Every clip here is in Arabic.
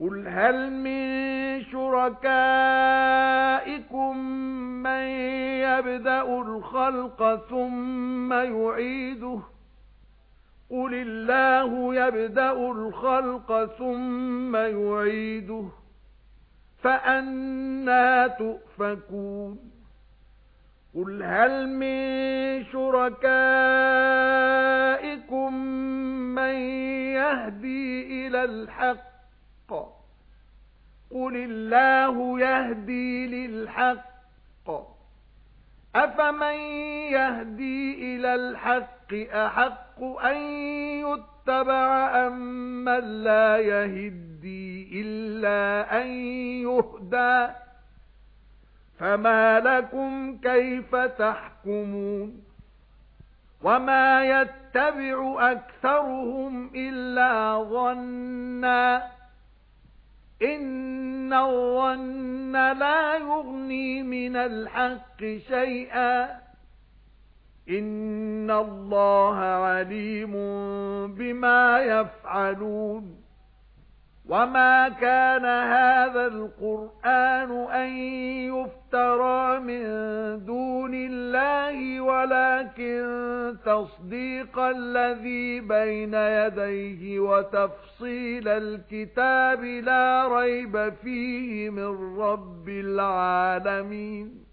قُلْ هَلْ مِن شُرَكَائِكُم مَّن يَبْدَأُ الْخَلْقَ ثُمَّ يُعِيدُهُ قُلِ اللَّهُ يَبْدَأُ الْخَلْقَ ثُمَّ يُعِيدُهُ فَأَنَّى تُؤْفَكُونَ قُلْ هَلْ مِن شُرَكَائِكُم مَّن يَهْدِي إِلَى الْحَقِّ قُلِ اللَّهُ يَهْدِي لِلْحَقِّ. أَفَمَن يَهْدِي إِلَى الْحَقِّ أَحَقُّ أَن يُتَّبَعَ أَمَّن لَّا يَهِدِّي إِلَّا أَن يُهْدَىٰ. فَمَا لَكُمْ كَيْفَ تَحْكُمُونَ؟ وَمَا يَتَّبِعُ أَكْثَرُهُمْ إِلَّا ظَنًّا. إِنَّ الظَّنَّ لَا يُغْنِي مِنَ الْحَقِّ شَيْئًا. إِنَّ اللَّهَ عَلِيمٌ بِمَا يَفْعَلُونَ. وَمَا كَانَ هَذَا الْقُرْآنُ أَن يُفْتَرَى مِن دُونِ اللَّهِ وَلَكِن تَصْدِيقَ الَّذِي بَيْنَ يَدَيْهِ وَتَفْصِيلَ الْكِتَابِ لَا رَيْبَ فِيهِ مِن رَّبِّ الْعَالَمِينَ.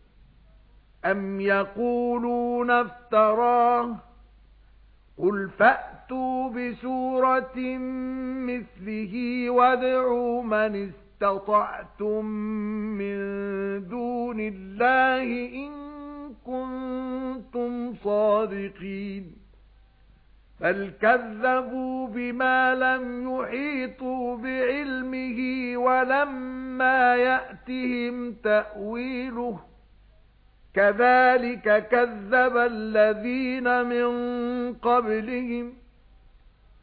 أَمْ يَقُولُونَ افْتَرَاهُ؟ قُلْ فَأْتُوا بِسُورَةٍ مِثْلِهِ وَادْعُوا مَنِ اسْتَطَعْتُم مِّن دُونِ اللَّهِ إِن كُنتُمْ صَادِقِينَ. بَلْ كَذَّبُوا بِمَا لَمْ يُحِيطُوا بِعِلْمِهِ وَلَمَّا يَأْتِهِمْ تَأْوِيلُهُ. كَذَلِكَ كَذَّبَ الَّذِينَ مِن قَبْلِهِمْ.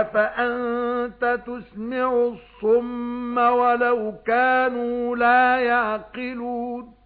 أَفَأَنْتَ تُسْمِعُ الصُّمَّ وَلَوْ كَانُوا لَا يَعْقِلُونَ